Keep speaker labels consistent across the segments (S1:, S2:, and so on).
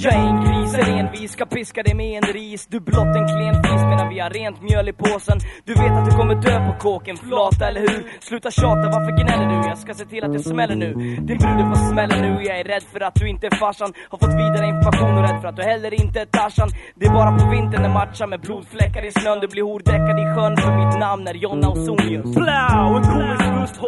S1: Jag är en gris, är envis, ska piska dig med en ris. Du blott en klen fis medan vi har rent mjöl i påsen. Du vet att du kommer dö på kåken, flata eller hur? Sluta tjata, varför gnäller du? Jag ska se till att det smäller nu. Din brud får smälla nu, jag är rädd för att du inte är farsan. Har fått vidare information och rädd för att du heller inte är Tarzan. Det är bara på vintern när matchar med blodfläckar i snön. Du blir hordäckad i sjön för mitt namn är Jonna Ausonius
S2: Plow! En komisk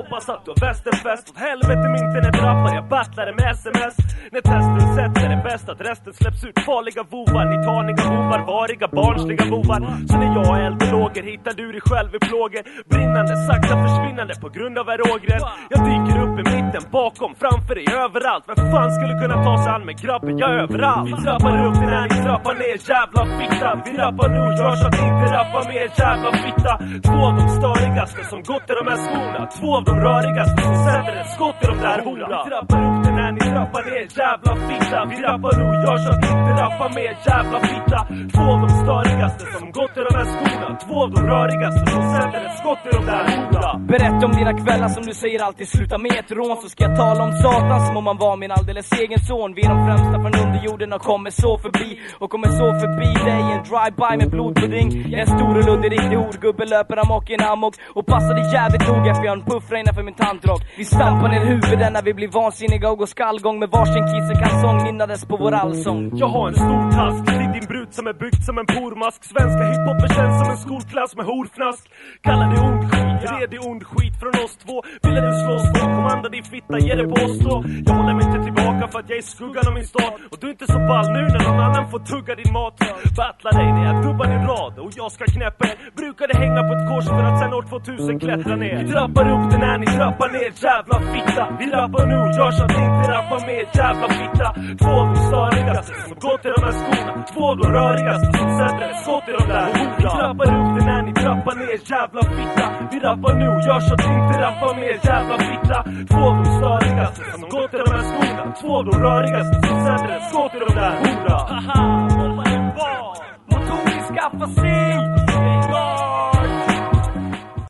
S2: hoppas att du har västernfest Åt helvete med internetrappar, jag battlade med sms. När testen sätts är det bäst att resten släpps ut. Farliga vovar, ni taniga bovar, variga barnsliga bovar. Så när jag är eld och lågor hittar du dig själv i plågor. Brinnande, sakta försvinnande på grund av erogerer Jag dyker upp i mitten, bakom, framför dig, överallt. Vem fan skulle kunna ta sig an med grabben, jag är överallt. Vi trappar upp till när ni trappar ner, jävla fitta. Vi rappar nu, gör så att ni inte rappar mer, jävla fitta. Två av de störigaste som gått i de här skorna. Två av de röriga skor sätter ett skott i de där hora Vi trappar upp det när ni trappar ner, jävla fitta. Vi rappar och gör så att ni inte rappar mer, jävla fitta. Två av de störigaste som gått i de här skorna. Två av de rörigaste som sätter ett skott i de där hora
S1: Berätta om dina kvällar som du säger alltid sluta med ett rån Så ska jag tala om Satan som om han var min alldeles egen son. Vi är de främsta från underjorden och kommer så förbi Och kommer så förbi dig. En drive-by med blodpudding Jag är stor och luddig, riktig horgubbe, löper amok i en amok Och passar dig jävligt noga. För jag har en puffra innanför min tantrock Vi stampar ner huvuden när vi blir vansinniga och går skallgång Med varsin kissekalsong nynnades på vår allsång.
S2: Jag har en stor task till din brud som är byggd som en pormask. Svenska hiphopen känns som en skolklass med horfnask. Kallar det ond skit, redig ond skit från oss två. Ville du slåss på kommanda din fitta, ge det på oss då Jag håller mig inte tillbaka för att jag är skuggan av min stad. Och du är inte så ball nu när någon annan får tugga din mat. Battla dig när jag dubbar din rad och jag ska knäppa er. Brukade hänga på ett kors för att sen år 2000 klättra ner? Vi trappar upp det när ni trappar ner, jävla fitta. Vi rappar nu, gör så att ni inte rappar mer, jävla fitta. Två av de störigaste som gått i de här skorna. Två av de rörigaste som sätter ett skott i de där Vi trappar upp det när ni trappar ner, jävla fitta. Vi rappar nu, gör så att ni inte rappar mer, jävla fitta Två av de störigaste som gått i de här skorna Två av de rörigaste som sätter ett skott i de där hora Haha, var det var?
S1: Motorer skaffa sig!